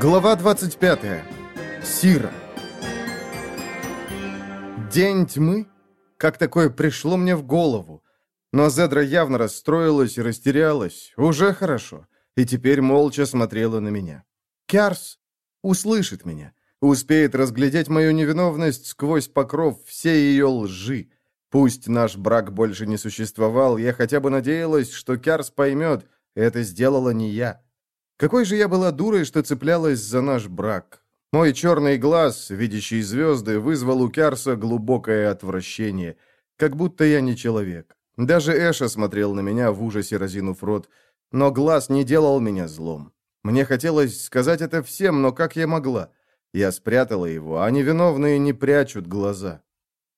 Глава 25. Сира. День тьмы? Как такое пришло мне в голову? Но Зедра явно расстроилась и растерялась. Уже хорошо. И теперь молча смотрела на меня. Кярс услышит меня. Успеет разглядеть мою невиновность сквозь покров всей ее лжи. Пусть наш брак больше не существовал, я хотя бы надеялась, что Кярс поймет, это сделала не я. Какой же я была дурой, что цеплялась за наш брак. Мой черный глаз, видящий звезды, вызвал у Кярса глубокое отвращение, как будто я не человек. Даже Эша смотрел на меня в ужасе, разинув рот, но глаз не делал меня злом. Мне хотелось сказать это всем, но как я могла? Я спрятала его, а невиновные не прячут глаза.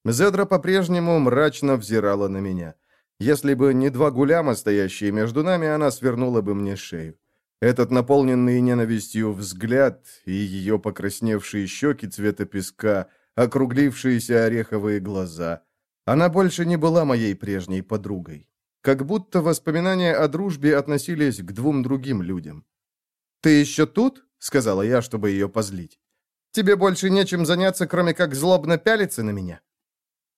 Зедра по-прежнему мрачно взирала на меня. Если бы не два гуляма, стоящие между нами, она свернула бы мне шею. Этот наполненный ненавистью взгляд и ее покрасневшие щеки цвета песка, округлившиеся ореховые глаза. Она больше не была моей прежней подругой. Как будто воспоминания о дружбе относились к двум другим людям. «Ты еще тут?» — сказала я, чтобы ее позлить. «Тебе больше нечем заняться, кроме как злобно пялиться на меня?»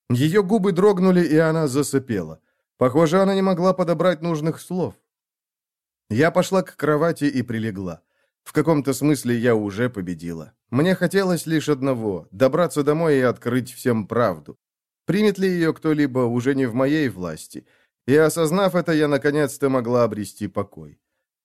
Ее губы дрогнули, и она засыпела. Похоже, она не могла подобрать нужных слов. Я пошла к кровати и прилегла. В каком-то смысле я уже победила. Мне хотелось лишь одного — добраться домой и открыть всем правду. Примет ли ее кто-либо, уже не в моей власти. И осознав это, я наконец-то могла обрести покой.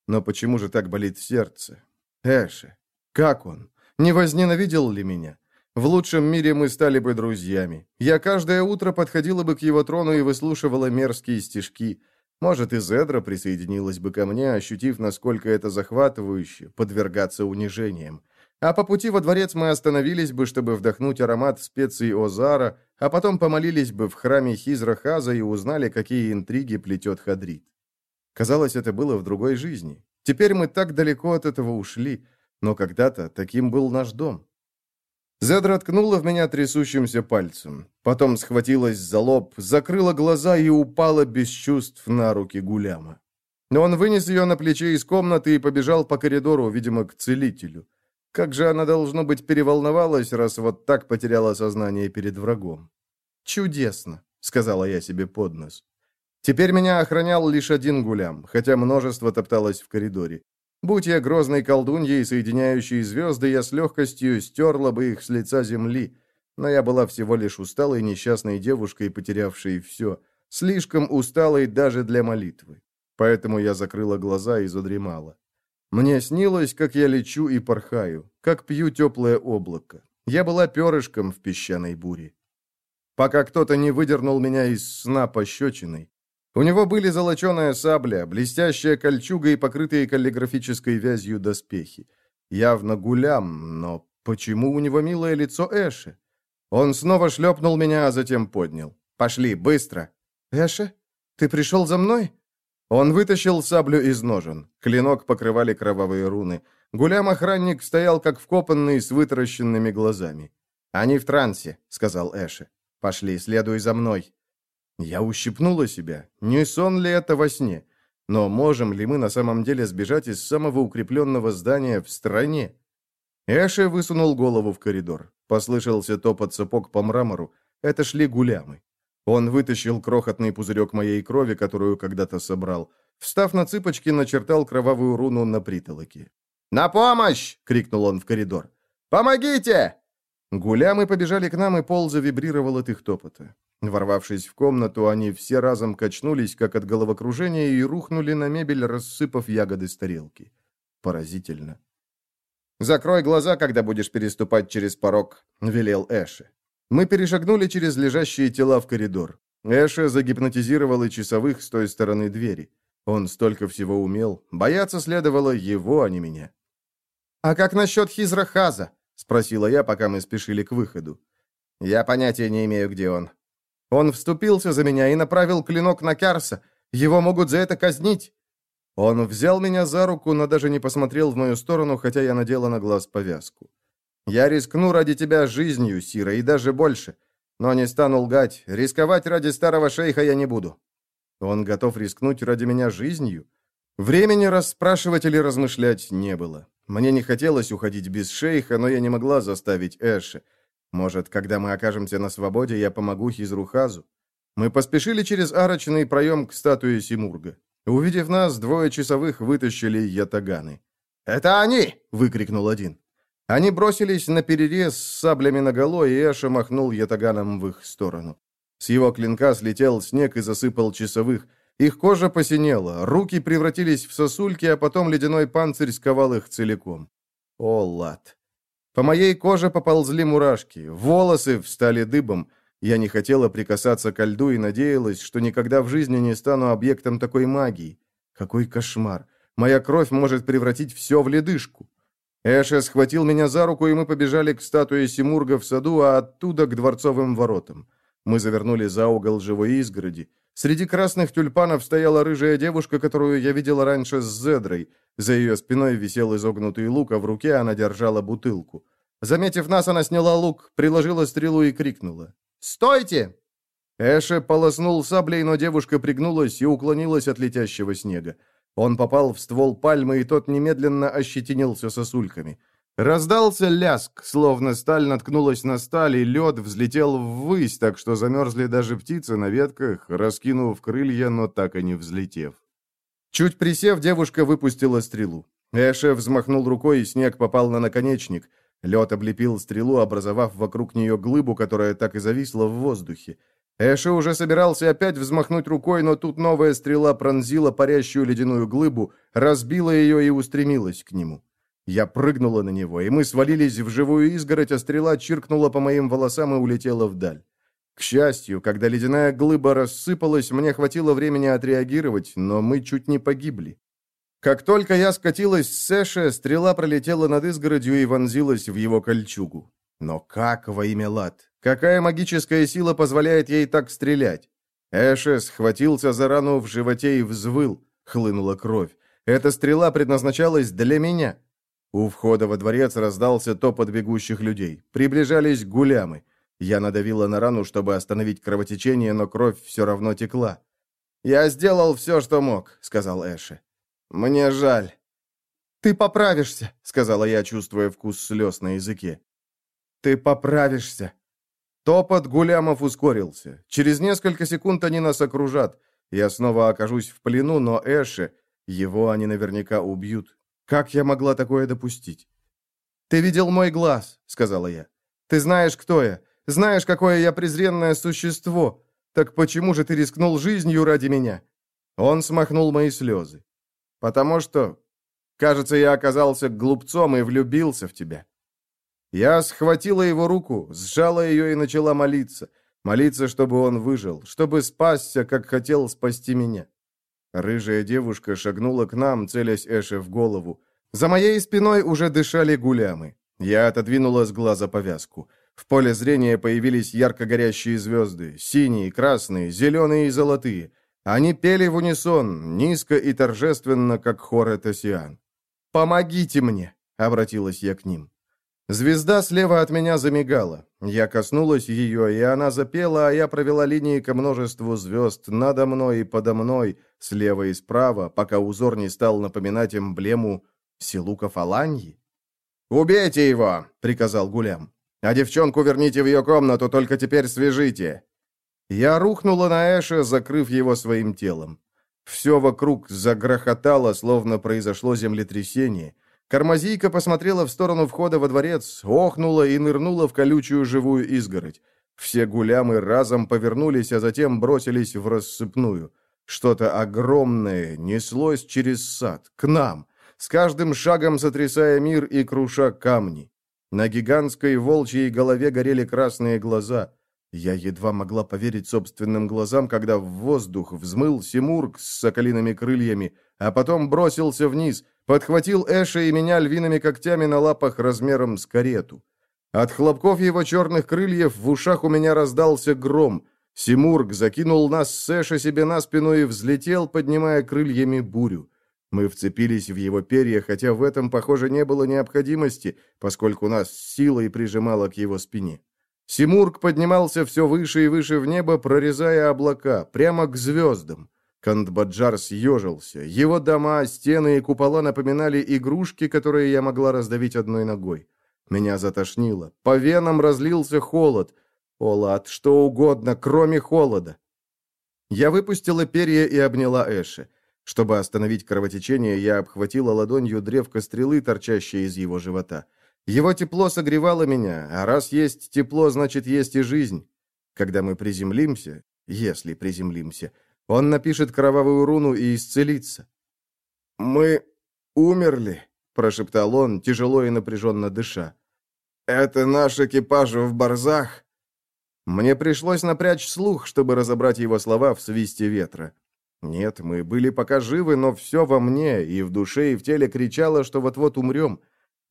Но почему же так болит сердце? Эши, как он? Не возненавидел ли меня? В лучшем мире мы стали бы друзьями. Я каждое утро подходила бы к его трону и выслушивала мерзкие стишки — может, и Зедра присоединилась бы ко мне, ощутив, насколько это захватывающе, подвергаться унижениям. А по пути во дворец мы остановились бы, чтобы вдохнуть аромат специй Озара, а потом помолились бы в храме Хизра-Хаза и узнали, какие интриги плетет Хадрит. Казалось, это было в другой жизни. Теперь мы так далеко от этого ушли, но когда-то таким был наш дом. Зедра ткнула в меня трясущимся пальцем. Потом схватилась за лоб, закрыла глаза и упала без чувств на руки Гуляма. Но он вынес ее на плече из комнаты и побежал по коридору, видимо, к целителю. Как же она, должно быть, переволновалась, раз вот так потеряла сознание перед врагом. «Чудесно», — сказала я себе под нос. Теперь меня охранял лишь один гулям, хотя множество топталось в коридоре. Будь я грозной колдуньей, соединяющей звезды, я с легкостью стерла бы их с лица земли. Но я была всего лишь усталой несчастной девушкой, потерявшей все. Слишком усталой даже для молитвы. Поэтому я закрыла глаза и задремала. Мне снилось, как я лечу и порхаю, как пью теплое облако. Я была перышком в песчаной буре. Пока кто-то не выдернул меня из сна пощечиной, у него были золоченая сабля, блестящая кольчуга и покрытые каллиграфической вязью доспехи. Явно гулям, но почему у него милое лицо Эши? Он снова шлепнул меня, а затем поднял. «Пошли, быстро!» «Эши, ты пришел за мной?» Он вытащил саблю из ножен. Клинок покрывали кровавые руны. Гулям-охранник стоял как вкопанный с вытаращенными глазами. «Они в трансе», — сказал Эши. «Пошли, следуй за мной». Я ущипнула себя. Не сон ли это во сне? Но можем ли мы на самом деле сбежать из самого укрепленного здания в стране? Эши высунул голову в коридор. Послышался топот сапог по мрамору. Это шли гулямы. Он вытащил крохотный пузырек моей крови, которую когда-то собрал. Встав на цыпочки, начертал кровавую руну на притолоке. «На помощь!» — крикнул он в коридор. «Помогите!» Гулямы побежали к нам, и пол завибрировал от их топота. Ворвавшись в комнату, они все разом качнулись, как от головокружения, и рухнули на мебель, рассыпав ягоды с тарелки. Поразительно. «Закрой глаза, когда будешь переступать через порог», — велел Эши. Мы перешагнули через лежащие тела в коридор. Эша загипнотизировал и часовых с той стороны двери. Он столько всего умел. Бояться следовало его, а не меня. «А как насчет Хизрахаза?» — спросила я, пока мы спешили к выходу. «Я понятия не имею, где он», он вступился за меня и направил клинок на Кярса. Его могут за это казнить. Он взял меня за руку, но даже не посмотрел в мою сторону, хотя я надела на глаз повязку. «Я рискну ради тебя жизнью, Сира, и даже больше. Но не стану лгать. Рисковать ради старого шейха я не буду». Он готов рискнуть ради меня жизнью? Времени расспрашивать или размышлять не было. Мне не хотелось уходить без шейха, но я не могла заставить Эши. Может, когда мы окажемся на свободе, я помогу Хизрухазу? Мы поспешили через арочный проем к статуе Симурга. Увидев нас, двое часовых вытащили ятаганы. «Это они!» — выкрикнул один. Они бросились на перерез с саблями наголо, и Эша махнул ятаганом в их сторону. С его клинка слетел снег и засыпал часовых. Их кожа посинела, руки превратились в сосульки, а потом ледяной панцирь сковал их целиком. О, лад! По моей коже поползли мурашки, волосы встали дыбом. Я не хотела прикасаться ко льду и надеялась, что никогда в жизни не стану объектом такой магии. Какой кошмар! Моя кровь может превратить все в ледышку. Эша схватил меня за руку, и мы побежали к статуе Симурга в саду, а оттуда к дворцовым воротам. Мы завернули за угол живой изгороди. Среди красных тюльпанов стояла рыжая девушка, которую я видела раньше с Зедрой. За ее спиной висел изогнутый лук, а в руке она держала бутылку. Заметив нас, она сняла лук, приложила стрелу и крикнула. «Стойте!» Эше полоснул саблей, но девушка пригнулась и уклонилась от летящего снега. Он попал в ствол пальмы, и тот немедленно ощетинился сосульками. Раздался ляск, словно сталь наткнулась на сталь, и лед взлетел ввысь, так что замерзли даже птицы на ветках, раскинув крылья, но так и не взлетев. Чуть присев, девушка выпустила стрелу. Эше взмахнул рукой, и снег попал на наконечник. Лед облепил стрелу, образовав вокруг нее глыбу, которая так и зависла в воздухе. Эше уже собирался опять взмахнуть рукой, но тут новая стрела пронзила парящую ледяную глыбу, разбила ее и устремилась к нему. Я прыгнула на него, и мы свалились в живую изгородь, а стрела чиркнула по моим волосам и улетела вдаль. К счастью, когда ледяная глыба рассыпалась, мне хватило времени отреагировать, но мы чуть не погибли. Как только я скатилась с Сэша, стрела пролетела над изгородью и вонзилась в его кольчугу. Но как во имя Лад? Какая магическая сила позволяет ей так стрелять? Эше схватился за рану в животе и взвыл. Хлынула кровь. Эта стрела предназначалась для меня. У входа во дворец раздался топот бегущих людей. Приближались гулямы. Я надавила на рану, чтобы остановить кровотечение, но кровь все равно текла. «Я сделал все, что мог», — сказал Эши. «Мне жаль». «Ты поправишься», — сказала я, чувствуя вкус слез на языке. «Ты поправишься». Топот гулямов ускорился. Через несколько секунд они нас окружат. Я снова окажусь в плену, но Эши, его они наверняка убьют. Как я могла такое допустить? «Ты видел мой глаз», — сказала я. «Ты знаешь, кто я. Знаешь, какое я презренное существо. Так почему же ты рискнул жизнью ради меня?» Он смахнул мои слезы. «Потому что, кажется, я оказался глупцом и влюбился в тебя». Я схватила его руку, сжала ее и начала молиться. Молиться, чтобы он выжил, чтобы спасся, как хотел спасти меня. Рыжая девушка шагнула к нам, целясь Эше в голову. За моей спиной уже дышали гулямы. Я отодвинула с глаза повязку. В поле зрения появились ярко горящие звезды. Синие, красные, зеленые и золотые. Они пели в унисон, низко и торжественно, как хор Этосиан. «Помогите мне!» — обратилась я к ним. Звезда слева от меня замигала. Я коснулась ее, и она запела, а я провела линии ко множеству звезд надо мной и подо мной, слева и справа, пока узор не стал напоминать эмблему Силука Фаланьи. «Убейте его!» — приказал Гулям. «А девчонку верните в ее комнату, только теперь свяжите!» Я рухнула на Эша, закрыв его своим телом. Все вокруг загрохотало, словно произошло землетрясение. Кармазийка посмотрела в сторону входа во дворец, охнула и нырнула в колючую живую изгородь. Все гулямы разом повернулись, а затем бросились в рассыпную. Что-то огромное неслось через сад, к нам, с каждым шагом сотрясая мир и круша камни. На гигантской волчьей голове горели красные глаза. Я едва могла поверить собственным глазам, когда в воздух взмыл Симург с соколиными крыльями, а потом бросился вниз, подхватил Эша и меня львиными когтями на лапах размером с карету. От хлопков его черных крыльев в ушах у меня раздался гром. Симург закинул нас с Эша себе на спину и взлетел, поднимая крыльями бурю. Мы вцепились в его перья, хотя в этом, похоже, не было необходимости, поскольку нас силой прижимало к его спине. Симург поднимался все выше и выше в небо, прорезая облака, прямо к звездам. Кандбаджар съежился. Его дома, стены и купола напоминали игрушки, которые я могла раздавить одной ногой. Меня затошнило. По венам разлился холод. О, лад, что угодно, кроме холода. Я выпустила перья и обняла Эши. Чтобы остановить кровотечение, я обхватила ладонью древко стрелы, торчащее из его живота. Его тепло согревало меня, а раз есть тепло, значит, есть и жизнь. Когда мы приземлимся, если приземлимся, он напишет кровавую руну и исцелится. «Мы умерли», — прошептал он, тяжело и напряженно дыша. «Это наш экипаж в Барзах?» Мне пришлось напрячь слух, чтобы разобрать его слова в свисте ветра. Нет, мы были пока живы, но все во мне, и в душе, и в теле кричало, что вот-вот умрем.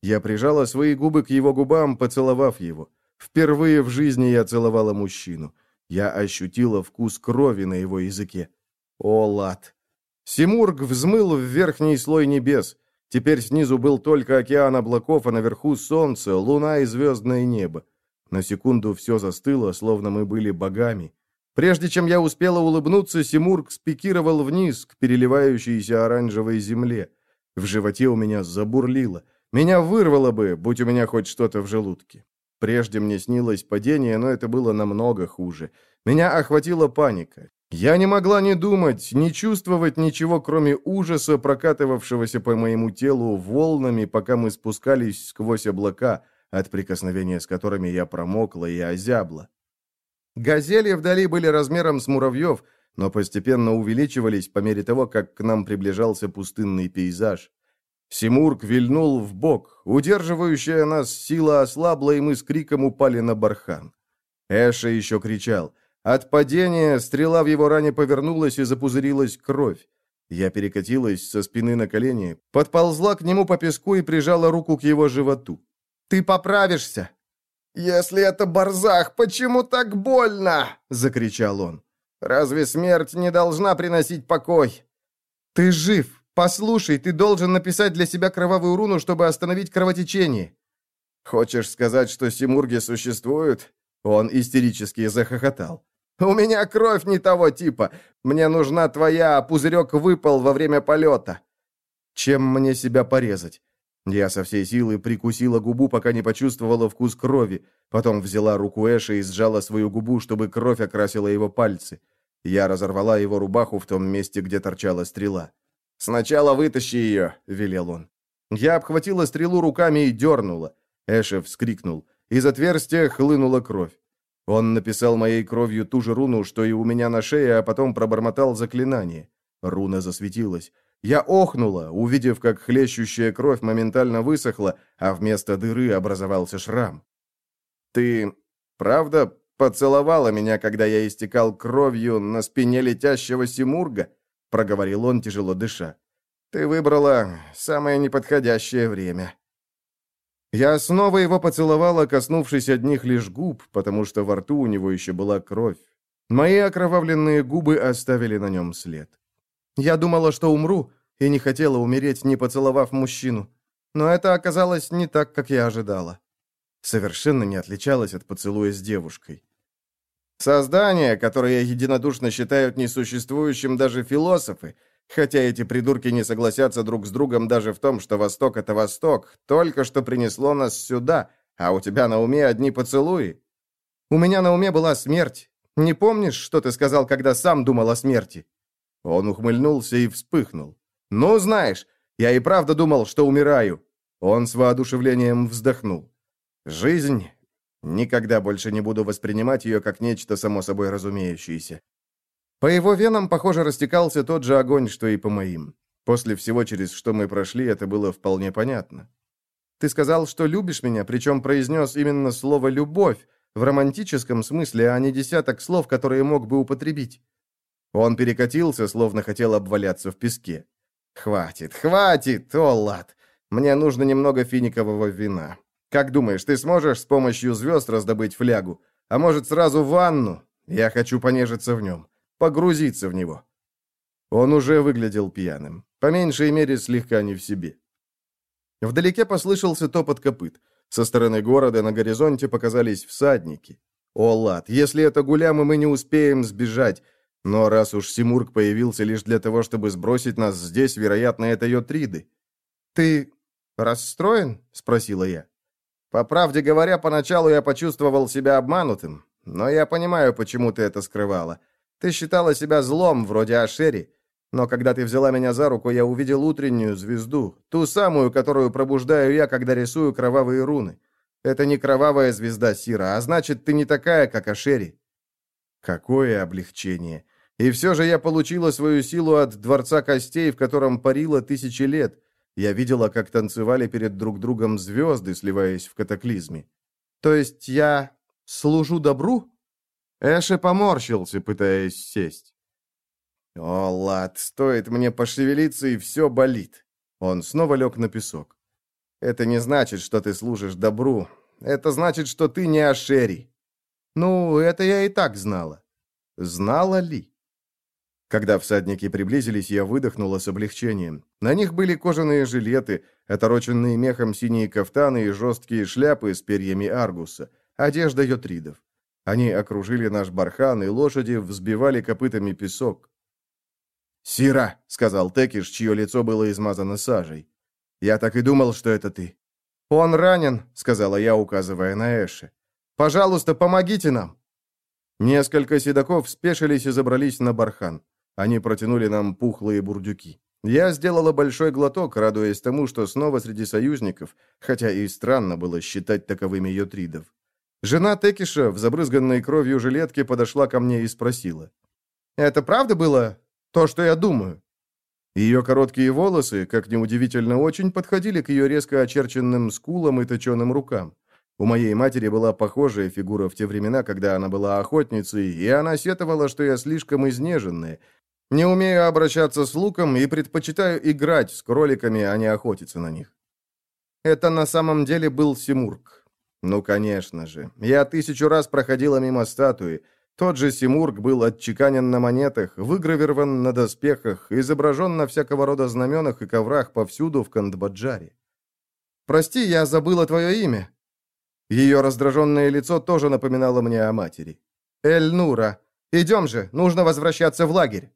Я прижала свои губы к его губам, поцеловав его. Впервые в жизни я целовала мужчину. Я ощутила вкус крови на его языке. О, лад! Симург взмыл в верхний слой небес. Теперь снизу был только океан облаков, а наверху солнце, луна и звездное небо. На секунду все застыло, словно мы были богами. Прежде чем я успела улыбнуться, Симург спикировал вниз к переливающейся оранжевой земле. В животе у меня забурлило. Меня вырвало бы, будь у меня хоть что-то в желудке. Прежде мне снилось падение, но это было намного хуже. Меня охватила паника. Я не могла ни думать, ни чувствовать ничего, кроме ужаса, прокатывавшегося по моему телу волнами, пока мы спускались сквозь облака, от прикосновения с которыми я промокла и озябла. Газели вдали были размером с муравьев, но постепенно увеличивались по мере того, как к нам приближался пустынный пейзаж. Симург вильнул в бок, удерживающая нас сила ослабла, и мы с криком упали на бархан. Эша еще кричал. От падения стрела в его ране повернулась и запузырилась кровь. Я перекатилась со спины на колени, подползла к нему по песку и прижала руку к его животу. «Ты поправишься!» «Если это Барзах, почему так больно?» — закричал он. «Разве смерть не должна приносить покой?» «Ты жив! Послушай, ты должен написать для себя кровавую руну, чтобы остановить кровотечение!» «Хочешь сказать, что симурги существуют?» Он истерически захохотал. «У меня кровь не того типа. Мне нужна твоя, а пузырек выпал во время полета». «Чем мне себя порезать? Я со всей силы прикусила губу, пока не почувствовала вкус крови. Потом взяла руку Эша и сжала свою губу, чтобы кровь окрасила его пальцы. Я разорвала его рубаху в том месте, где торчала стрела. «Сначала вытащи ее», — велел он. Я обхватила стрелу руками и дернула. Эша вскрикнул. Из отверстия хлынула кровь. Он написал моей кровью ту же руну, что и у меня на шее, а потом пробормотал заклинание. Руна засветилась. Я охнула, увидев, как хлещущая кровь моментально высохла, а вместо дыры образовался шрам. «Ты правда поцеловала меня, когда я истекал кровью на спине летящего Симурга?» — проговорил он, тяжело дыша. «Ты выбрала самое неподходящее время». Я снова его поцеловала, коснувшись одних лишь губ, потому что во рту у него еще была кровь. Мои окровавленные губы оставили на нем след. Я думала, что умру, и не хотела умереть, не поцеловав мужчину. Но это оказалось не так, как я ожидала. Совершенно не отличалась от поцелуя с девушкой. Создание, которое единодушно считают несуществующим даже философы, хотя эти придурки не согласятся друг с другом даже в том, что Восток — это Восток, только что принесло нас сюда, а у тебя на уме одни поцелуи. У меня на уме была смерть. Не помнишь, что ты сказал, когда сам думал о смерти?» Он ухмыльнулся и вспыхнул. «Ну, знаешь, я и правда думал, что умираю». Он с воодушевлением вздохнул. «Жизнь... Никогда больше не буду воспринимать ее как нечто само собой разумеющееся». По его венам, похоже, растекался тот же огонь, что и по моим. После всего, через что мы прошли, это было вполне понятно. «Ты сказал, что любишь меня, причем произнес именно слово «любовь», в романтическом смысле, а не десяток слов, которые мог бы употребить. Он перекатился, словно хотел обваляться в песке. «Хватит, хватит, Оллад! Мне нужно немного финикового вина. Как думаешь, ты сможешь с помощью звезд раздобыть флягу? А может, сразу ванну? Я хочу понежиться в нем, погрузиться в него». Он уже выглядел пьяным, по меньшей мере слегка не в себе. Вдалеке послышался топот копыт. Со стороны города на горизонте показались всадники. «О, лад, если это гулямы, мы не успеем сбежать. Но раз уж Симург появился лишь для того, чтобы сбросить нас здесь, вероятно, это Йотриды. «Ты расстроен?» — спросила я. По правде говоря, поначалу я почувствовал себя обманутым, но я понимаю, почему ты это скрывала. Ты считала себя злом, вроде Ашери, но когда ты взяла меня за руку, я увидел утреннюю звезду, ту самую, которую пробуждаю я, когда рисую кровавые руны. Это не кровавая звезда Сира, а значит, ты не такая, как Ашери. Какое облегчение. И все же я получила свою силу от Дворца Костей, в котором парила тысячи лет. Я видела, как танцевали перед друг другом звезды, сливаясь в катаклизме. То есть я служу добру? Эше поморщился, пытаясь сесть. О, лад, стоит мне пошевелиться, и все болит. Он снова лег на песок. Это не значит, что ты служишь добру. Это значит, что ты не Ашери. Ну, это я и так знала. Знала ли? Когда всадники приблизились, я выдохнула с облегчением. На них были кожаные жилеты, отороченные мехом синие кафтаны и жесткие шляпы с перьями аргуса, одежда йотридов. Они окружили наш бархан, и лошади взбивали копытами песок. «Сира!» — сказал Текиш, чье лицо было измазано сажей. «Я так и думал, что это ты». «Он ранен», — сказала я, указывая на Эши. «Пожалуйста, помогите нам!» Несколько седаков спешились и забрались на бархан. Они протянули нам пухлые бурдюки. Я сделала большой глоток, радуясь тому, что снова среди союзников, хотя и странно было считать таковыми йотридов. Жена Текиша в забрызганной кровью жилетке подошла ко мне и спросила. «Это правда было то, что я думаю?» Ее короткие волосы, как неудивительно, очень подходили к ее резко очерченным скулам и точеным рукам. У моей матери была похожая фигура в те времена, когда она была охотницей, и она сетовала, что я слишком изнеженная. Не умею обращаться с луком и предпочитаю играть с кроликами, а не охотиться на них. Это на самом деле был Симург. Ну, конечно же. Я тысячу раз проходила мимо статуи. Тот же Симург был отчеканен на монетах, выгравирован на доспехах, изображен на всякого рода знаменах и коврах повсюду в Кандбаджаре. «Прости, я забыла твое имя». Ее раздраженное лицо тоже напоминало мне о матери. «Эль-Нура, идем же, нужно возвращаться в лагерь».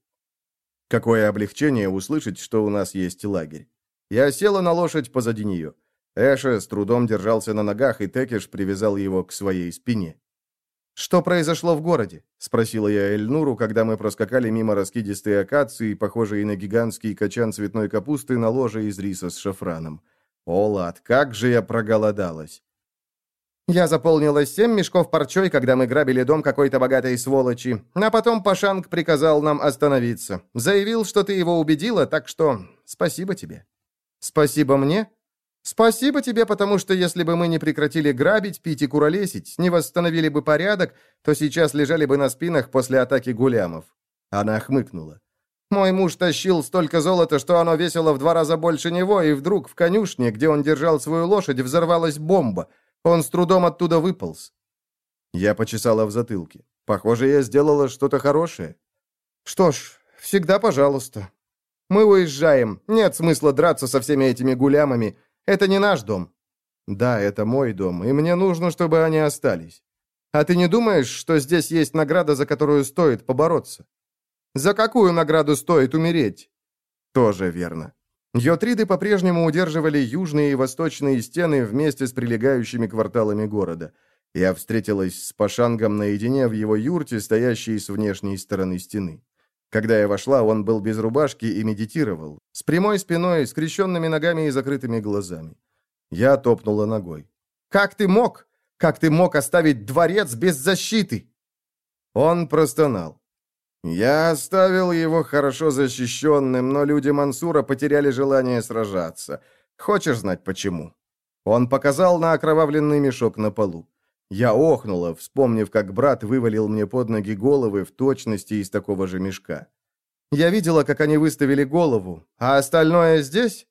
Какое облегчение услышать, что у нас есть лагерь. Я села на лошадь позади нее. Эша с трудом держался на ногах, и Текеш привязал его к своей спине. «Что произошло в городе?» — спросила я Эльнуру, когда мы проскакали мимо раскидистой акации, похожей на гигантский качан цветной капусты на ложе из риса с шафраном. «О, лад, как же я проголодалась!» «Я заполнила семь мешков парчой, когда мы грабили дом какой-то богатой сволочи, а потом Пашанг приказал нам остановиться. Заявил, что ты его убедила, так что спасибо тебе». «Спасибо мне?» Спасибо тебе, потому что если бы мы не прекратили грабить, пить и куролесить, не восстановили бы порядок, то сейчас лежали бы на спинах после атаки гулямов». Она хмыкнула. «Мой муж тащил столько золота, что оно весило в два раза больше него, и вдруг в конюшне, где он держал свою лошадь, взорвалась бомба. Он с трудом оттуда выполз». Я почесала в затылке. Похоже, я сделала что-то хорошее. «Что ж, всегда пожалуйста. Мы уезжаем. Нет смысла драться со всеми этими гулямами. Это не наш дом». «Да, это мой дом, и мне нужно, чтобы они остались. А ты не думаешь, что здесь есть награда, за которую стоит побороться?» «За какую награду стоит умереть?» «Тоже верно». Йотриды по-прежнему удерживали южные и восточные стены вместе с прилегающими кварталами города. Я встретилась с Пашангом наедине в его юрте, стоящей с внешней стороны стены. Когда я вошла, он был без рубашки и медитировал, с прямой спиной, скрещенными ногами и закрытыми глазами. Я топнула ногой. «Как ты мог? Как ты мог оставить дворец без защиты?» Он простонал. «Я оставил его хорошо защищенным, но люди Мансура потеряли желание сражаться. Хочешь знать, почему?» Он показал на окровавленный мешок на полу. Я охнула, вспомнив, как брат вывалил мне под ноги головы в точности из такого же мешка. Я видела, как они выставили голову, а остальное здесь?»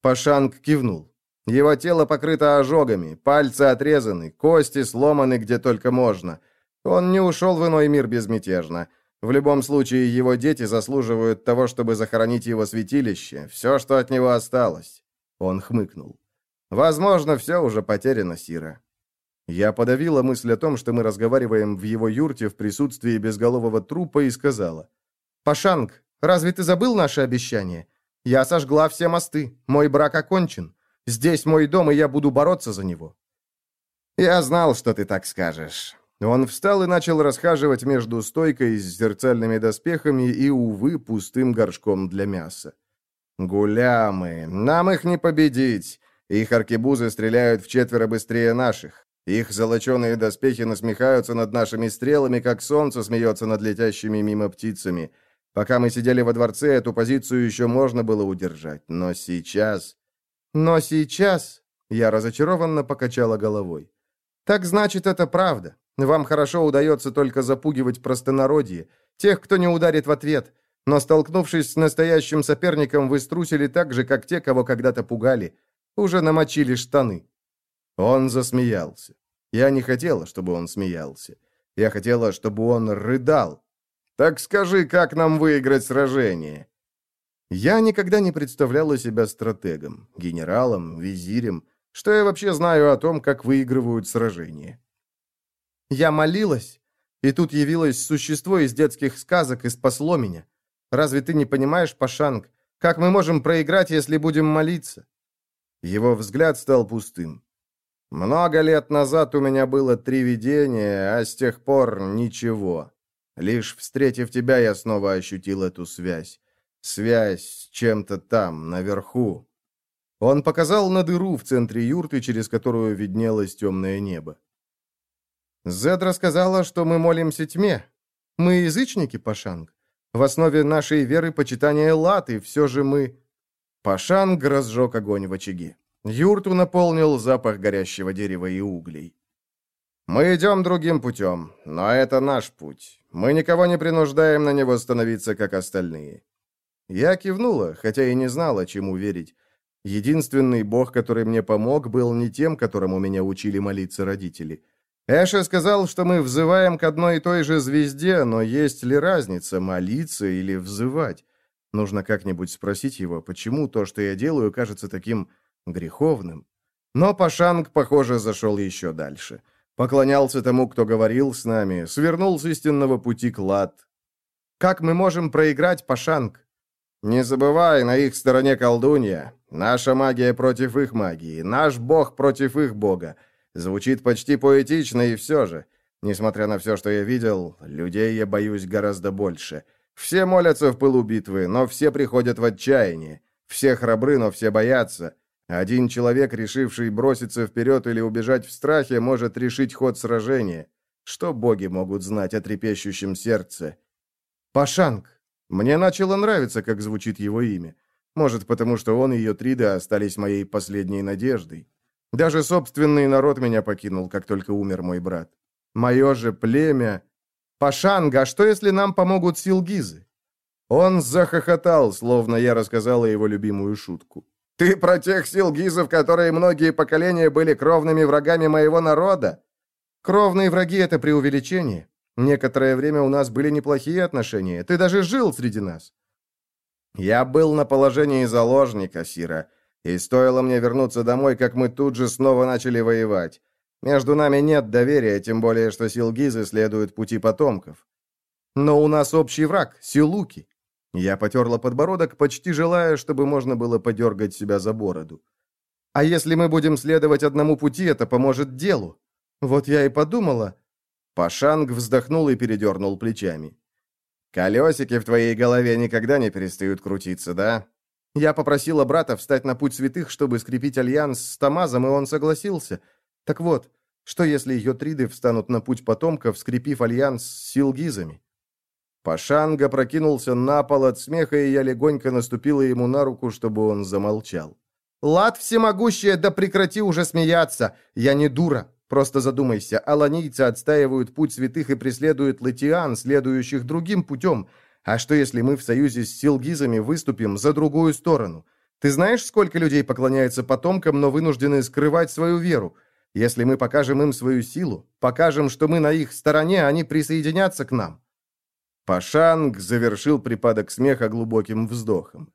Пашанг кивнул. Его тело покрыто ожогами, пальцы отрезаны, кости сломаны где только можно. Он не ушел в иной мир безмятежно. В любом случае, его дети заслуживают того, чтобы захоронить его святилище, все, что от него осталось. Он хмыкнул. «Возможно, все уже потеряно, Сира. Я подавила мысль о том, что мы разговариваем в его юрте в присутствии безголового трупа и сказала. Пашанг, разве ты забыл наше обещание? Я сожгла все мосты, мой брак окончен. Здесь мой дом, и я буду бороться за него». «Я знал, что ты так скажешь». Он встал и начал расхаживать между стойкой с зерцальными доспехами и, увы, пустым горшком для мяса. «Гулямы! Нам их не победить! Их аркебузы стреляют в четверо быстрее наших. Их золоченые доспехи насмехаются над нашими стрелами, как солнце смеется над летящими мимо птицами. Пока мы сидели во дворце, эту позицию еще можно было удержать. Но сейчас... Но сейчас... Я разочарованно покачала головой. Так значит, это правда. Вам хорошо удается только запугивать простонародье, тех, кто не ударит в ответ. Но, столкнувшись с настоящим соперником, вы струсили так же, как те, кого когда-то пугали. Уже намочили штаны». Он засмеялся. Я не хотела, чтобы он смеялся. Я хотела, чтобы он рыдал. «Так скажи, как нам выиграть сражение?» Я никогда не представляла себя стратегом, генералом, визирем. Что я вообще знаю о том, как выигрывают сражения? Я молилась, и тут явилось существо из детских сказок и спасло меня. Разве ты не понимаешь, Пашанг, как мы можем проиграть, если будем молиться?» Его взгляд стал пустым. «Много лет назад у меня было три видения, а с тех пор ничего. Лишь встретив тебя, я снова ощутил эту связь. Связь с чем-то там, наверху». Он показал на дыру в центре юрты, через которую виднелось темное небо. Зед рассказала, что мы молимся тьме. Мы язычники, Пашанг. В основе нашей веры почитание латы, все же мы...» Пашанг разжег огонь в очаге. Юрту наполнил запах горящего дерева и углей. «Мы идем другим путем, но это наш путь. Мы никого не принуждаем на него становиться, как остальные». Я кивнула, хотя и не знала, чему верить. Единственный бог, который мне помог, был не тем, которому меня учили молиться родители — Эша сказал, что мы взываем к одной и той же звезде, но есть ли разница, молиться или взывать? Нужно как-нибудь спросить его, почему то, что я делаю, кажется таким греховным. Но Пашанг, похоже, зашел еще дальше. Поклонялся тому, кто говорил с нами, свернул с истинного пути клад. «Как мы можем проиграть, Пашанг?» «Не забывай, на их стороне колдунья. Наша магия против их магии, наш бог против их бога. Звучит почти поэтично, и все же. Несмотря на все, что я видел, людей я боюсь гораздо больше. Все молятся в пылу битвы, но все приходят в отчаяние. Все храбры, но все боятся. Один человек, решивший броситься вперед или убежать в страхе, может решить ход сражения. Что боги могут знать о трепещущем сердце? Пашанг. Мне начало нравиться, как звучит его имя. Может, потому что он и ее Трида остались моей последней надеждой. Даже собственный народ меня покинул, как только умер мой брат. Мое же племя... Пашанга, а что если нам помогут силгизы? Он захохотал, словно я рассказала его любимую шутку. «Ты про тех силгизов, которые многие поколения были кровными врагами моего народа?» «Кровные враги — это преувеличение. Некоторое время у нас были неплохие отношения. Ты даже жил среди нас». «Я был на положении заложника, Сира. И стоило мне вернуться домой, как мы тут же снова начали воевать. Между нами нет доверия, тем более, что Силгизы следуют пути потомков. Но у нас общий враг — Силуки. Я потерла подбородок, почти желая, чтобы можно было подергать себя за бороду. А если мы будем следовать одному пути, это поможет делу. Вот я и подумала. Пашанг вздохнул и передернул плечами. «Колесики в твоей голове никогда не перестают крутиться, да?» Я попросила брата встать на путь святых, чтобы скрепить альянс с Тамазом, и он согласился. Так вот, что если ее триды встанут на путь потомков, скрепив альянс с силгизами? Пашанга прокинулся на пол от смеха, и я легонько наступила ему на руку, чтобы он замолчал. «Лад всемогущая, да прекрати уже смеяться! Я не дура! Просто задумайся, аланийцы отстаивают путь святых и преследуют латиан, следующих другим путем. А что, если мы в союзе с силгизами выступим за другую сторону? Ты знаешь, сколько людей поклоняются потомкам, но вынуждены скрывать свою веру? Если мы покажем им свою силу, покажем, что мы на их стороне, они присоединятся к нам». Пашанг завершил припадок смеха глубоким вздохом.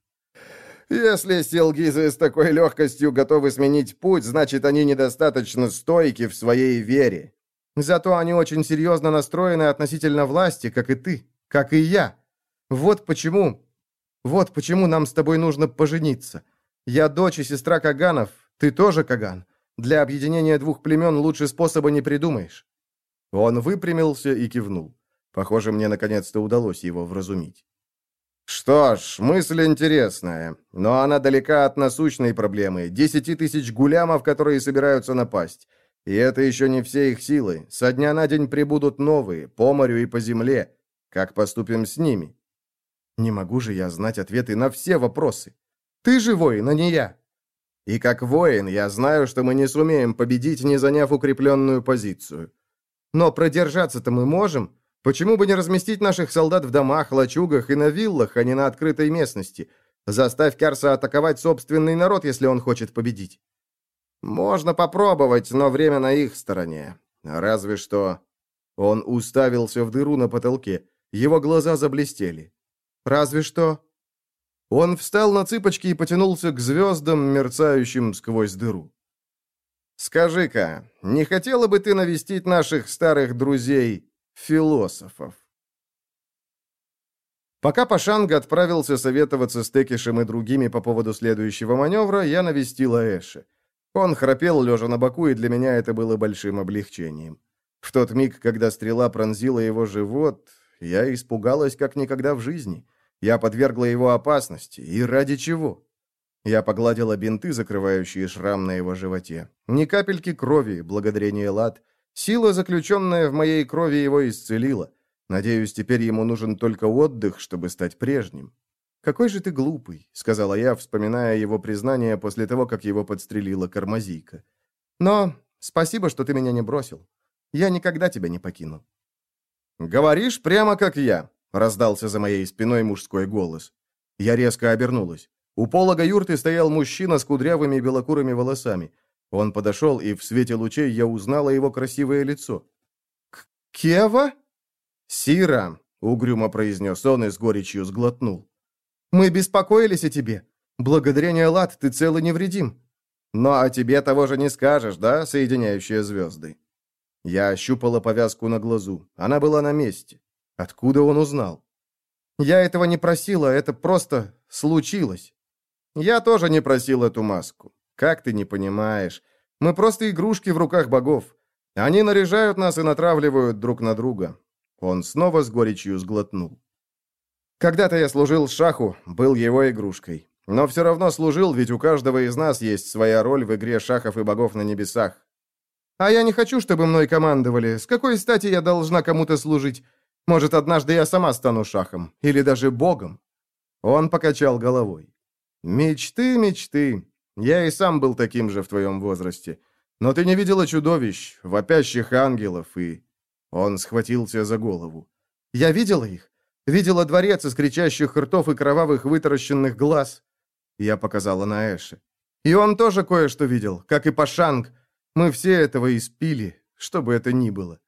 «Если силгизы с такой легкостью готовы сменить путь, значит, они недостаточно стойки в своей вере. Зато они очень серьезно настроены относительно власти, как и ты, как и я. Вот почему... Вот почему нам с тобой нужно пожениться. Я дочь и сестра Каганов, ты тоже Каган. Для объединения двух племен лучше способа не придумаешь». Он выпрямился и кивнул. Похоже, мне наконец-то удалось его вразумить. «Что ж, мысль интересная, но она далека от насущной проблемы. Десяти тысяч гулямов, которые собираются напасть. И это еще не все их силы. Со дня на день прибудут новые, по морю и по земле. Как поступим с ними?» «Не могу же я знать ответы на все вопросы. Ты же воин, а не я». «И как воин я знаю, что мы не сумеем победить, не заняв укрепленную позицию. Но продержаться-то мы можем». Почему бы не разместить наших солдат в домах, лачугах и на виллах, а не на открытой местности? Заставь Карса атаковать собственный народ, если он хочет победить. Можно попробовать, но время на их стороне. Разве что... Он уставился в дыру на потолке. Его глаза заблестели. Разве что... Он встал на цыпочки и потянулся к звездам, мерцающим сквозь дыру. «Скажи-ка, не хотела бы ты навестить наших старых друзей философов. Пока Пашанг отправился советоваться с Текишем и другими по поводу следующего маневра, я навестил Аэши. Он храпел, лежа на боку, и для меня это было большим облегчением. В тот миг, когда стрела пронзила его живот, я испугалась как никогда в жизни. Я подвергла его опасности. И ради чего? Я погладила бинты, закрывающие шрам на его животе. Ни капельки крови, благодарение лад. Сила, заключенная в моей крови, его исцелила. Надеюсь, теперь ему нужен только отдых, чтобы стать прежним. «Какой же ты глупый», — сказала я, вспоминая его признание после того, как его подстрелила Кармазийка. «Но спасибо, что ты меня не бросил. Я никогда тебя не покину». «Говоришь прямо как я», — раздался за моей спиной мужской голос. Я резко обернулась. У полога юрты стоял мужчина с кудрявыми белокурыми волосами. Он подошел, и в свете лучей я узнала его красивое лицо. «Кева?» «Сира», — угрюмо произнес он и с горечью сглотнул. «Мы беспокоились о тебе. Благодарение Лад ты цел и невредим. Но о тебе того же не скажешь, да, соединяющие звезды?» Я ощупала повязку на глазу. Она была на месте. Откуда он узнал? «Я этого не просила, это просто случилось». «Я тоже не просил эту маску. Как ты не понимаешь? Мы просто игрушки в руках богов. Они наряжают нас и натравливают друг на друга». Он снова с горечью сглотнул. «Когда-то я служил Шаху, был его игрушкой. Но все равно служил, ведь у каждого из нас есть своя роль в игре шахов и богов на небесах. А я не хочу, чтобы мной командовали. С какой стати я должна кому-то служить? Может, однажды я сама стану шахом. Или даже богом?» Он покачал головой. «Мечты, мечты. Я и сам был таким же в твоем возрасте. Но ты не видела чудовищ, вопящих ангелов и...» Он схватился за голову. «Я видела их. Видела дворец из кричащих ртов и кровавых вытаращенных глаз». Я показала на Эше. «И он тоже кое-что видел, как и Пашанг. Мы все этого испили, что бы это ни было».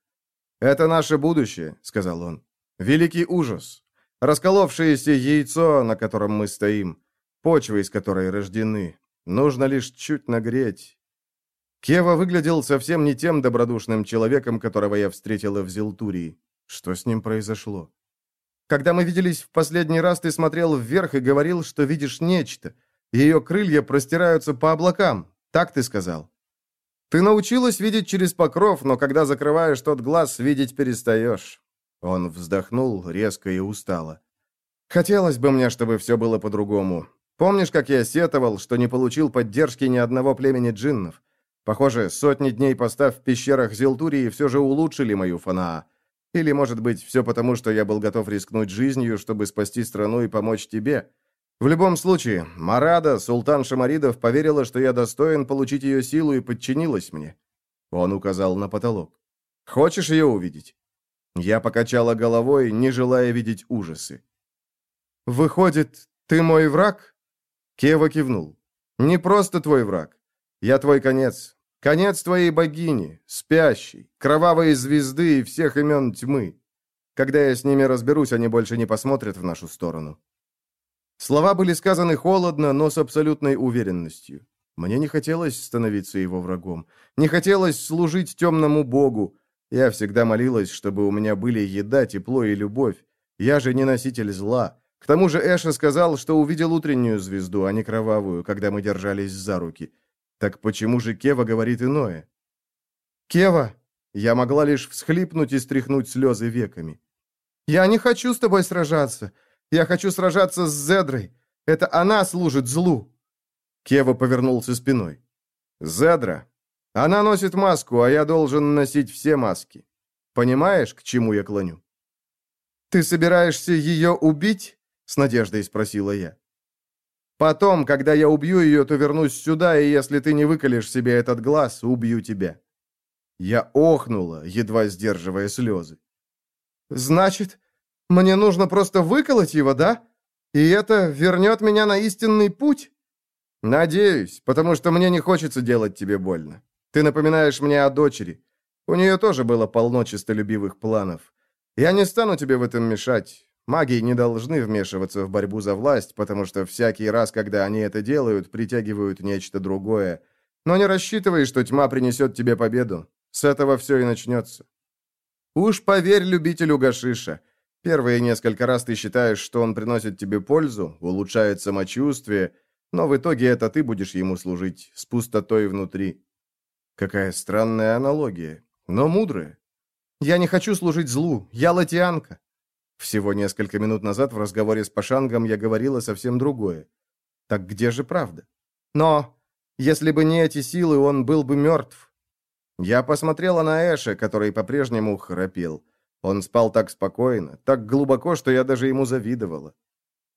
«Это наше будущее», — сказал он. «Великий ужас. Расколовшееся яйцо, на котором мы стоим. Почва, из которой рождены. Нужно лишь чуть нагреть. Кева выглядел совсем не тем добродушным человеком, которого я встретила в Зелтурии. Что с ним произошло? Когда мы виделись в последний раз, ты смотрел вверх и говорил, что видишь нечто. Ее крылья простираются по облакам. Так ты сказал. Ты научилась видеть через покров, но когда закрываешь тот глаз, видеть перестаешь. Он вздохнул резко и устало. Хотелось бы мне, чтобы все было по-другому. Помнишь, как я сетовал, что не получил поддержки ни одного племени джиннов? Похоже, сотни дней постав в пещерах Зелтурии все же улучшили мою фанаа. Или, может быть, все потому, что я был готов рискнуть жизнью, чтобы спасти страну и помочь тебе? В любом случае, Марада, султан Шамаридов, поверила, что я достоин получить ее силу и подчинилась мне. Он указал на потолок. «Хочешь ее увидеть?» Я покачала головой, не желая видеть ужасы. «Выходит, ты мой враг?» Кева кивнул. «Не просто твой враг. Я твой конец. Конец твоей богини, спящей, кровавой звезды и всех имен тьмы. Когда я с ними разберусь, они больше не посмотрят в нашу сторону». Слова были сказаны холодно, но с абсолютной уверенностью. Мне не хотелось становиться его врагом. Не хотелось служить темному богу. Я всегда молилась, чтобы у меня были еда, тепло и любовь. Я же не носитель зла. К тому же Эша сказал, что увидел утреннюю звезду, а не кровавую, когда мы держались за руки. Так почему же Кева говорит иное? «Кева!» Я могла лишь всхлипнуть и стряхнуть слезы веками. «Я не хочу с тобой сражаться. Я хочу сражаться с Зедрой. Это она служит злу!» Кева повернулся спиной. «Зедра. Она носит маску, а я должен носить все маски. Понимаешь, к чему я клоню?» «Ты собираешься ее убить?» — с надеждой спросила я. «Потом, когда я убью ее, то вернусь сюда, и если ты не выколешь себе этот глаз, убью тебя». Я охнула, едва сдерживая слезы. «Значит, мне нужно просто выколоть его, да? И это вернет меня на истинный путь?» «Надеюсь, потому что мне не хочется делать тебе больно. Ты напоминаешь мне о дочери. У нее тоже было полно честолюбивых планов. Я не стану тебе в этом мешать. Маги не должны вмешиваться в борьбу за власть, потому что всякий раз, когда они это делают, притягивают нечто другое. Но не рассчитывай, что тьма принесет тебе победу. С этого все и начнется. Уж поверь любителю гашиша. Первые несколько раз ты считаешь, что он приносит тебе пользу, улучшает самочувствие, но в итоге это ты будешь ему служить с пустотой внутри. Какая странная аналогия, но мудрая. Я не хочу служить злу, я латианка. Всего несколько минут назад в разговоре с Пашангом я говорила совсем другое. Так где же правда? Но если бы не эти силы, он был бы мертв. Я посмотрела на Эша, который по-прежнему храпел. Он спал так спокойно, так глубоко, что я даже ему завидовала.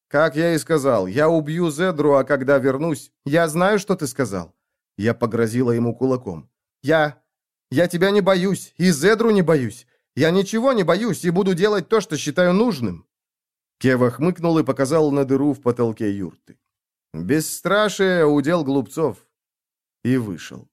Как я и сказал, я убью Зедру, а когда вернусь, я знаю, что ты сказал. Я погрозила ему кулаком. Я... я тебя не боюсь, и Зедру не боюсь. Я ничего не боюсь и буду делать то, что считаю нужным. Кева хмыкнул и показал на дыру в потолке юрты. Бесстрашие — удел глупцов. И вышел.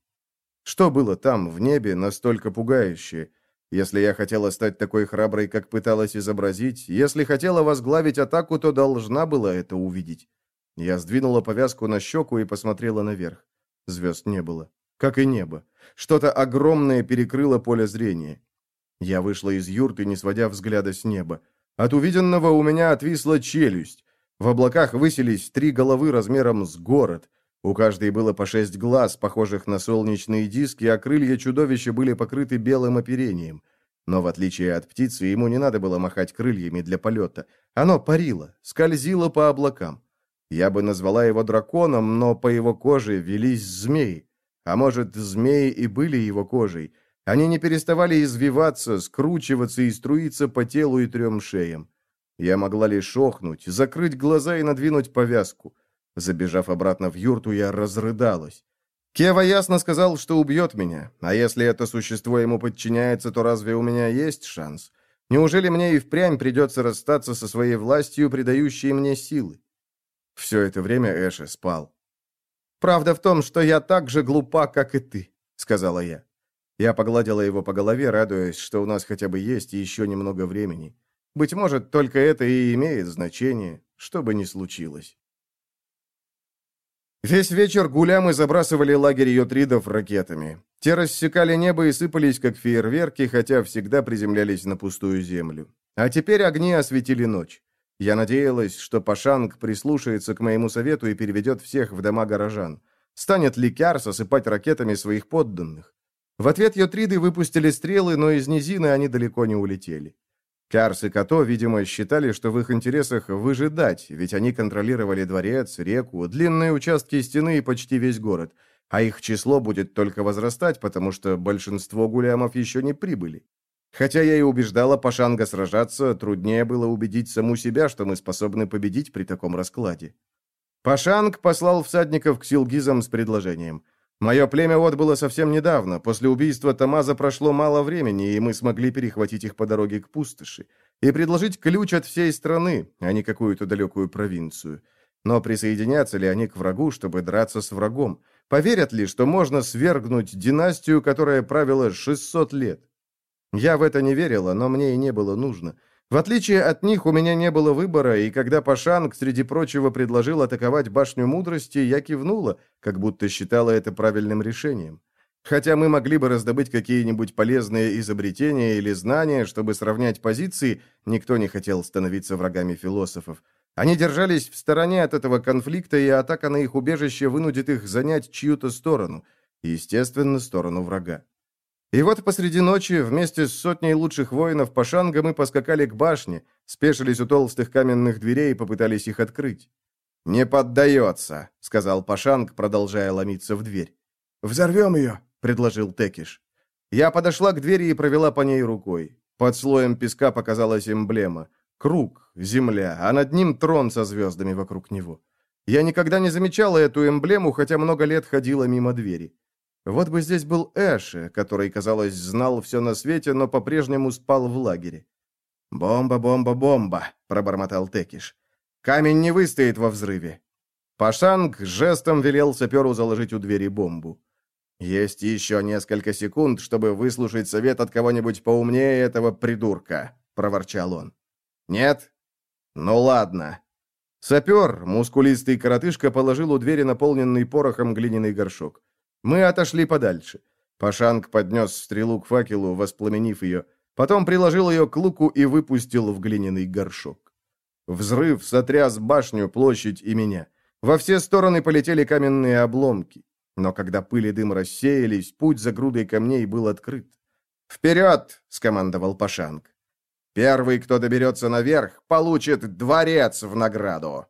Что было там, в небе, настолько пугающее? Если я хотела стать такой храброй, как пыталась изобразить, если хотела возглавить атаку, то должна была это увидеть. Я сдвинула повязку на щеку и посмотрела наверх. Звезд не было. Как и небо. Что-то огромное перекрыло поле зрения. Я вышла из юрты, не сводя взгляда с неба. От увиденного у меня отвисла челюсть. В облаках высились три головы размером с город. У каждой было по шесть глаз, похожих на солнечные диски, а крылья чудовища были покрыты белым оперением. Но в отличие от птицы, ему не надо было махать крыльями для полета. Оно парило, скользило по облакам. Я бы назвала его драконом, но по его коже велись змеи. А может, змеи и были его кожей. Они не переставали извиваться, скручиваться и струиться по телу и трем шеям. Я могла лишь охнуть, закрыть глаза и надвинуть повязку. Забежав обратно в юрту, я разрыдалась. Кева ясно сказал, что убьет меня, а если это существо ему подчиняется, то разве у меня есть шанс? Неужели мне и впрямь придется расстаться со своей властью, придающей мне силы? Все это время Эша спал. «Правда в том, что я так же глупа, как и ты», — сказала я. Я погладила его по голове, радуясь, что у нас хотя бы есть еще немного времени. Быть может, только это и имеет значение, что бы ни случилось. Весь вечер гулямы забрасывали лагерь йотридов ракетами. Те рассекали небо и сыпались, как фейерверки, хотя всегда приземлялись на пустую землю. А теперь огни осветили ночь. Я надеялась, что Пашанг прислушается к моему совету и переведет всех в дома горожан. Станет ли Кяр сосыпать ракетами своих подданных? В ответ йотриды выпустили стрелы, но из низины они далеко не улетели. Карс и Като, видимо, считали, что в их интересах выжидать, ведь они контролировали дворец, реку, длинные участки стены и почти весь город, а их число будет только возрастать, потому что большинство гулямов еще не прибыли. Хотя я и убеждала Пашанга сражаться, труднее было убедить саму себя, что мы способны победить при таком раскладе. Пашанг послал всадников к Силгизам с предложением – Мое племя отбыло совсем недавно. После убийства Тамаза прошло мало времени, и мы смогли перехватить их по дороге к пустоши и предложить ключ от всей страны, а не какую-то далекую провинцию. Но присоединятся ли они к врагу, чтобы драться с врагом? Поверят ли, что можно свергнуть династию, которая правила 600 лет? Я в это не верила, но мне и не было нужно. В отличие от них, у меня не было выбора, и когда Пашанг, среди прочего, предложил атаковать башню мудрости, я кивнула, как будто считала это правильным решением. Хотя мы могли бы раздобыть какие-нибудь полезные изобретения или знания, чтобы сравнять позиции, никто не хотел становиться врагами философов. Они держались в стороне от этого конфликта, и атака на их убежище вынудит их занять чью-то сторону, естественно, сторону врага. И вот посреди ночи вместе с сотней лучших воинов Пашанга мы поскакали к башне, спешились у толстых каменных дверей и попытались их открыть. «Не поддается», — сказал Пашанг, продолжая ломиться в дверь. «Взорвем ее», предложил Текиш. Я подошла к двери и провела по ней рукой. Под слоем песка показалась эмблема. Круг, земля, а над ним трон со звездами вокруг него. Я никогда не замечала эту эмблему, хотя много лет ходила мимо двери. Вот бы здесь был Эши, который, казалось, знал все на свете, но по-прежнему спал в лагере. «Бомба, бомба, бомба!» — пробормотал Текиш. «Камень не выстоит во взрыве!» Пашанг жестом велел саперу заложить у двери бомбу. «Есть еще несколько секунд, чтобы выслушать совет от кого-нибудь поумнее этого придурка», — проворчал он. «Нет? Ну ладно». Сапер, мускулистый коротышка, положил у двери наполненный порохом глиняный горшок. Мы отошли подальше. Пашанг поднес стрелу к факелу, воспламенив ее. Потом приложил ее к луку и выпустил в глиняный горшок. Взрыв сотряс башню, площадь и меня. Во все стороны полетели каменные обломки. Но когда пыль и дым рассеялись, путь за грудой камней был открыт. «Вперед!» — скомандовал Пашанг. «Первый, кто доберется наверх, получит дворец в награду!»